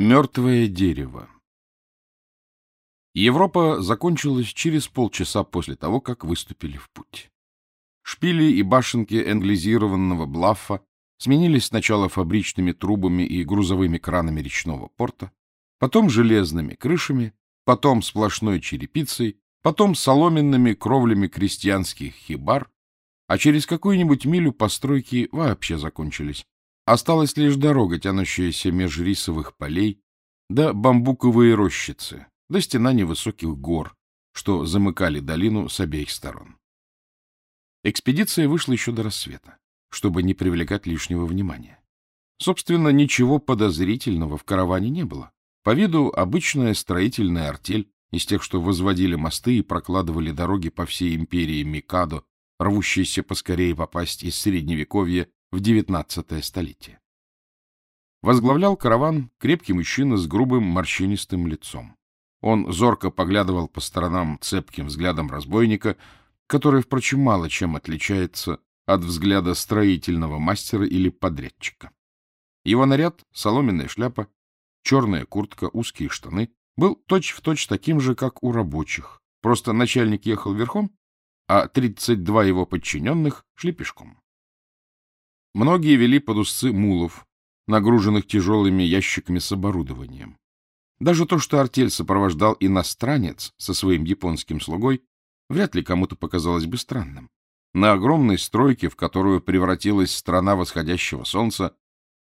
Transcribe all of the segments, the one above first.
Мертвое дерево Европа закончилась через полчаса после того, как выступили в путь. Шпили и башенки англизированного блафа сменились сначала фабричными трубами и грузовыми кранами речного порта, потом железными крышами, потом сплошной черепицей, потом соломенными кровлями крестьянских хибар, а через какую-нибудь милю постройки вообще закончились. Осталась лишь дорога, тянущаяся меж рисовых полей, да бамбуковые рощицы, да стена невысоких гор, что замыкали долину с обеих сторон. Экспедиция вышла еще до рассвета, чтобы не привлекать лишнего внимания. Собственно, ничего подозрительного в караване не было. По виду обычная строительная артель из тех, что возводили мосты и прокладывали дороги по всей империи Микадо, рвущейся поскорее попасть из Средневековья в девятнадцатое столетие. Возглавлял караван крепкий мужчина с грубым морщинистым лицом. Он зорко поглядывал по сторонам цепким взглядом разбойника, который, впрочем, мало чем отличается от взгляда строительного мастера или подрядчика. Его наряд — соломенная шляпа, черная куртка, узкие штаны — был точь-в-точь точь таким же, как у рабочих. Просто начальник ехал верхом, а 32 его подчиненных шли пешком. Многие вели под узцы мулов, нагруженных тяжелыми ящиками с оборудованием. Даже то, что артель сопровождал иностранец со своим японским слугой, вряд ли кому-то показалось бы странным. На огромной стройке, в которую превратилась страна восходящего солнца,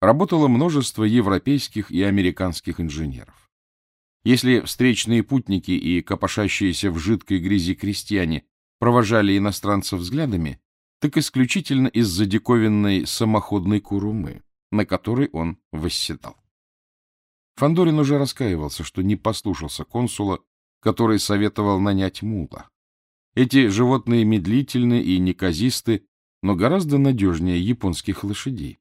работало множество европейских и американских инженеров. Если встречные путники и копошащиеся в жидкой грязи крестьяне провожали иностранцев взглядами, так исключительно из-за диковинной самоходной курумы, на которой он восседал. Фандорин уже раскаивался, что не послушался консула, который советовал нанять мула. Эти животные медлительны и неказисты, но гораздо надежнее японских лошадей.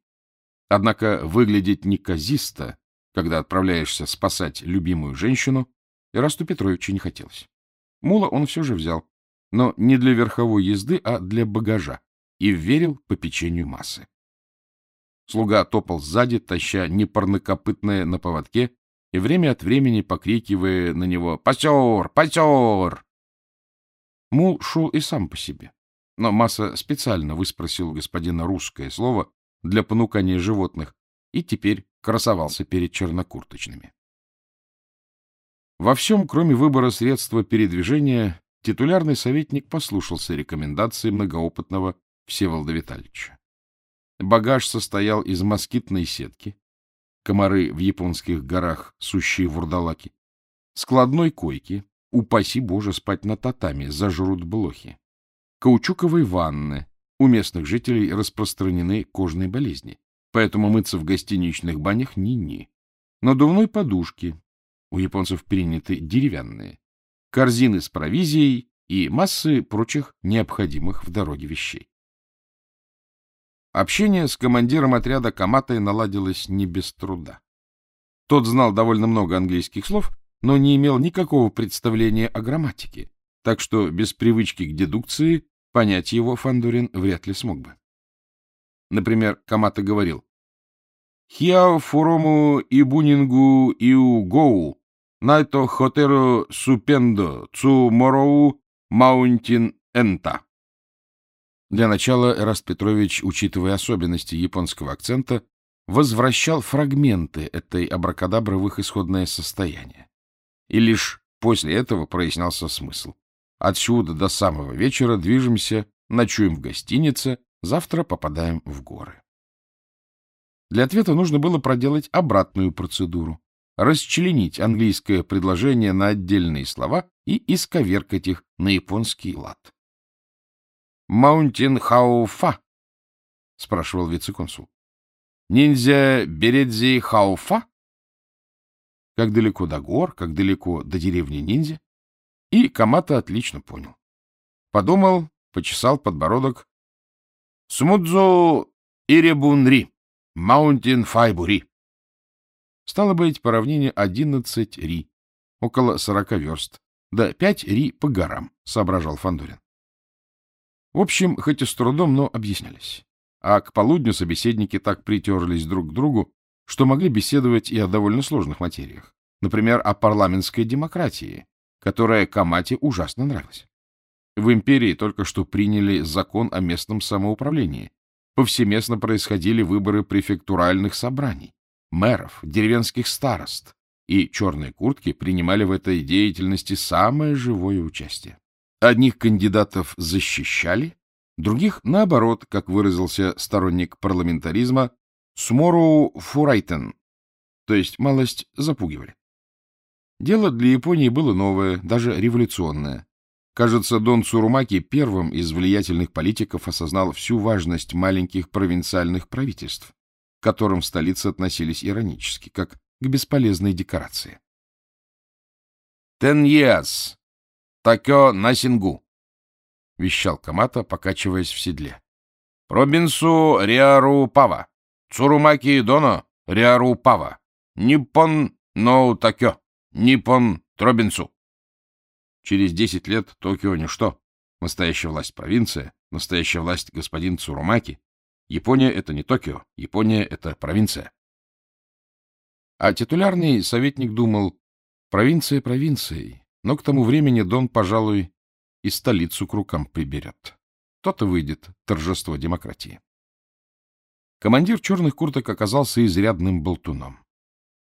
Однако выглядеть неказисто, когда отправляешься спасать любимую женщину, Ирасту Петровичу не хотелось. Мула он все же взял, но не для верховой езды, а для багажа, и верил по печенью массы. Слуга топал сзади, таща непарнокопытное на поводке и время от времени покрикивая на него «Пасер! Пасер!». Мул шел и сам по себе, но Масса специально выспросил господина русское слово для понукания животных и теперь красовался перед чернокурточными. Во всем, кроме выбора средства передвижения, титулярный советник послушался рекомендации многоопытного Всеволода Витальевича. Багаж состоял из москитной сетки, комары в японских горах, сущие вурдалаки, складной койки, упаси боже, спать на татами, зажрут блохи, каучуковой ванны, у местных жителей распространены кожные болезни, поэтому мыться в гостиничных банях ни-ни, надувной подушки, у японцев приняты деревянные, корзины с провизией и массы прочих необходимых в дороге вещей. Общение с командиром отряда Каматой наладилось не без труда. Тот знал довольно много английских слов, но не имел никакого представления о грамматике, так что без привычки к дедукции понять его Фандурин вряд ли смог бы. Например, Камата говорил «Хиа фурому ибунингу иу гоу Найто хотеру супендо цу мороу маунтин энта. Для начала Эраст Петрович, учитывая особенности японского акцента, возвращал фрагменты этой абракадабры в их исходное состояние. И лишь после этого прояснялся смысл. Отсюда до самого вечера движемся, ночуем в гостинице, завтра попадаем в горы. Для ответа нужно было проделать обратную процедуру расчленить английское предложение на отдельные слова и исковеркать их на японский лад. «Mountain how far?» — спрашивал вице-консул. «Ninja village how far?» Как далеко до гор, как далеко до деревни ниндзя? И Камата отлично понял. Подумал, почесал подбородок. «Smooth eleven ри, mountain five ри». Стало быть, по равнине 11 ри, около 40 верст, да 5 ри по горам, соображал Фандорин. В общем, хоть и с трудом, но объяснялись. А к полудню собеседники так притерлись друг к другу, что могли беседовать и о довольно сложных материях, например, о парламентской демократии, которая Камате ужасно нравилась. В империи только что приняли закон о местном самоуправлении. Повсеместно происходили выборы префектуральных собраний, мэров, деревенских старост, и черные куртки принимали в этой деятельности самое живое участие. Одних кандидатов защищали, других, наоборот, как выразился сторонник парламентаризма, смору фурайтен, то есть малость запугивали. Дело для Японии было новое, даже революционное. Кажется, Дон Цурумаки первым из влиятельных политиков осознал всю важность маленьких провинциальных правительств, к которым в столице относились иронически, как к бесполезной декорации. «Теньяс! Такё Насингу!» — вещал Камата, покачиваясь в седле. «Робинсу Риару Пава! Цурумаки Доно Риару Пава! Ниппон Ноу Такё! Ниппон Тробинсу!» Через десять лет Токио ничто. Настоящая власть провинция, настоящая власть господин Цурумаки. Япония — это не Токио, Япония — это провинция. А титулярный советник думал, провинция провинцией, но к тому времени Дон, пожалуй, и столицу к рукам приберет. То-то выйдет торжество демократии. Командир черных курток оказался изрядным болтуном.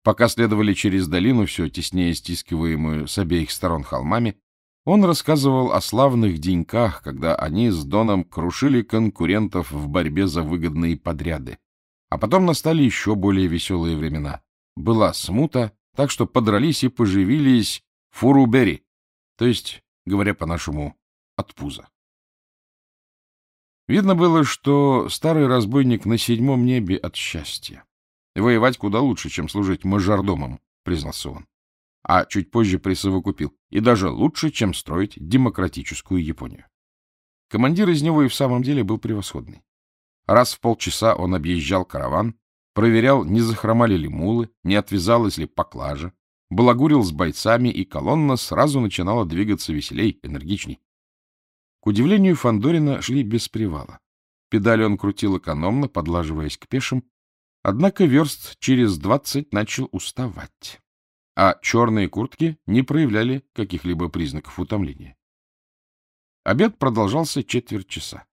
Пока следовали через долину, все теснее стискиваемую с обеих сторон холмами, он рассказывал о славных деньках, когда они с Доном крушили конкурентов в борьбе за выгодные подряды. А потом настали еще более веселые времена. Была смута, так что подрались и поживились фурубери, то есть, говоря по-нашему, от пуза. Видно было, что старый разбойник на седьмом небе от счастья. Воевать куда лучше, чем служить мажордомом, признался он а чуть позже присовокупил, и даже лучше, чем строить демократическую Японию. Командир из него и в самом деле был превосходный. Раз в полчаса он объезжал караван, проверял, не захромали ли мулы, не отвязалась ли поклажа, балагурил с бойцами, и колонна сразу начинала двигаться веселей, энергичней. К удивлению Фандорина шли без привала. Педали он крутил экономно, подлаживаясь к пешим, однако верст через двадцать начал уставать а черные куртки не проявляли каких-либо признаков утомления. Обед продолжался четверть часа.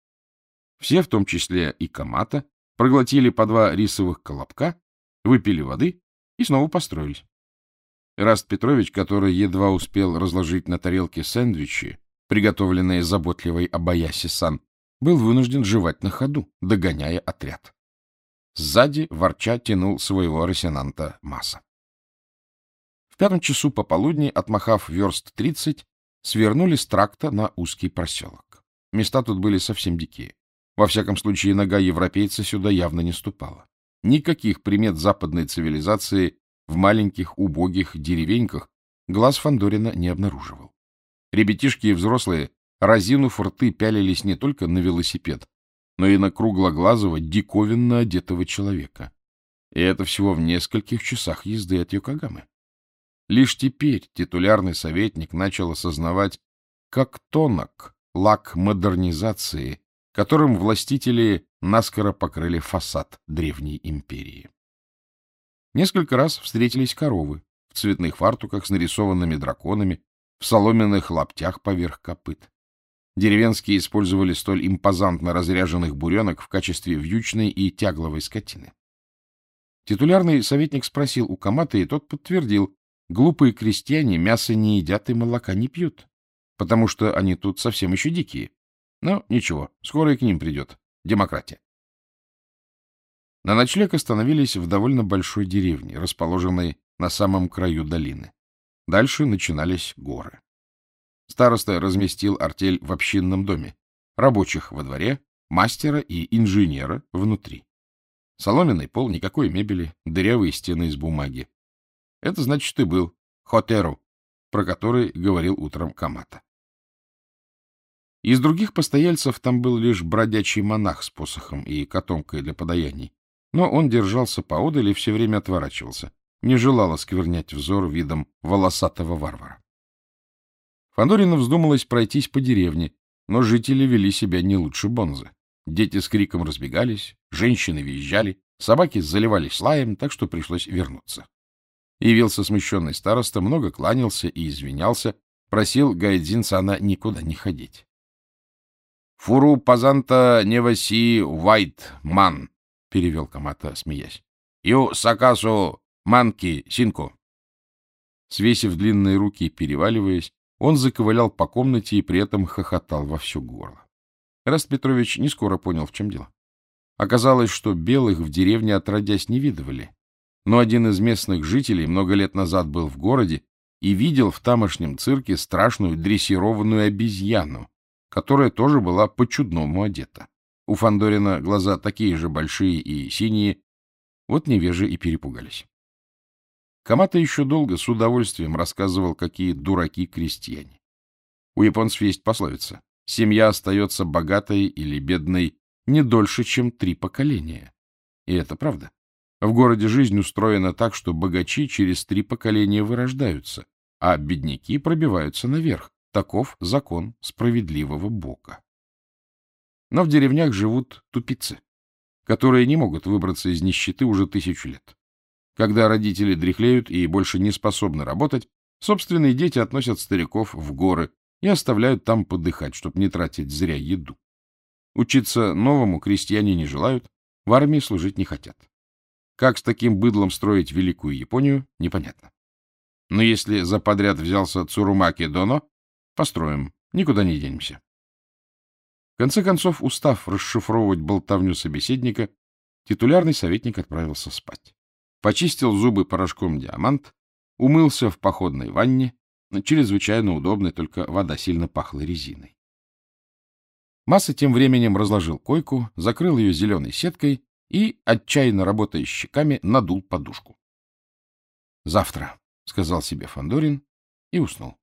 Все, в том числе и Камата, проглотили по два рисовых колобка, выпили воды и снова построились. Раст Петрович, который едва успел разложить на тарелке сэндвичи, приготовленные заботливой Абаяси-сан, был вынужден жевать на ходу, догоняя отряд. Сзади ворча тянул своего росинанта Масса пятом часу пополудни, отмахав верст тридцать, свернули с тракта на узкий проселок. Места тут были совсем дикие. Во всяком случае, нога европейца сюда явно не ступала. Никаких примет западной цивилизации в маленьких убогих деревеньках глаз Фандорина не обнаруживал. Ребятишки и взрослые, разинув рты, пялились не только на велосипед, но и на круглоглазого, диковинно одетого человека. И это всего в нескольких часах езды от Йокогамы. Лишь теперь титулярный советник начал осознавать, как тонок лак модернизации, которым властители наскоро покрыли фасад древней империи. Несколько раз встретились коровы в цветных фартуках с нарисованными драконами, в соломенных лаптях поверх копыт. Деревенские использовали столь импозантно разряженных буренок в качестве вьючной и тягловой скотины. Титулярный советник спросил у Камата, и тот подтвердил, Глупые крестьяне мясо не едят и молока не пьют, потому что они тут совсем еще дикие. Но ничего, скоро и к ним придет демократия. На ночлег остановились в довольно большой деревне, расположенной на самом краю долины. Дальше начинались горы. Староста разместил артель в общинном доме, рабочих во дворе, мастера и инженера внутри. Соломенный пол, никакой мебели, дырявые стены из бумаги. Это значит, ты был Хотеру, про который говорил утром Камата. Из других постояльцев там был лишь бродячий монах с посохом и котомкой для подаяний, но он держался поодаль и все время отворачивался, не желал осквернять взор видом волосатого варвара. Фандорину вздумалось пройтись по деревне, но жители вели себя не лучше Бонзы. Дети с криком разбегались, женщины визжали, Собаки заливались лаем, так что пришлось вернуться. Явился смущенный староста, много кланялся и извинялся, просил Гайдзин Сана никуда не ходить. — Фуру пазанта неваси вайт ман, — перевел Камата, смеясь. — Ю сакасу манки синку. Свесив длинные руки и переваливаясь, он заковылял по комнате и при этом хохотал во всю горло. Раст Петрович не скоро понял, в чем дело. Оказалось, что белых в деревне отродясь не видывали. Но один из местных жителей много лет назад был в городе и видел в тамошнем цирке страшную дрессированную обезьяну, которая тоже была по-чудному одета. У Фандорина глаза такие же большие и синие, вот невежи и перепугались. Камата еще долго с удовольствием рассказывал, какие дураки крестьяне. У японцев есть пословица «семья остается богатой или бедной не дольше, чем три поколения». И это правда. В городе жизнь устроена так, что богачи через три поколения вырождаются, а бедняки пробиваются наверх. Таков закон справедливого Бога. Но в деревнях живут тупицы, которые не могут выбраться из нищеты уже тысячу лет. Когда родители дряхлеют и больше не способны работать, собственные дети относят стариков в горы и оставляют там подыхать, чтобы не тратить зря еду. Учиться новому крестьяне не желают, в армии служить не хотят. Как с таким быдлом строить Великую Японию, непонятно. Но если за подряд взялся Цурумаки Доно, построим, никуда не денемся. Конце концов, устав расшифровывать болтовню собеседника, титулярный советник отправился спать почистил зубы порошком диамант, умылся в походной ванне, чрезвычайно удобной, только вода сильно пахла резиной. Масса тем временем разложил койку, закрыл ее зеленой сеткой и, отчаянно работая щеками, надул подушку. «Завтра», — сказал себе Фандорин и уснул.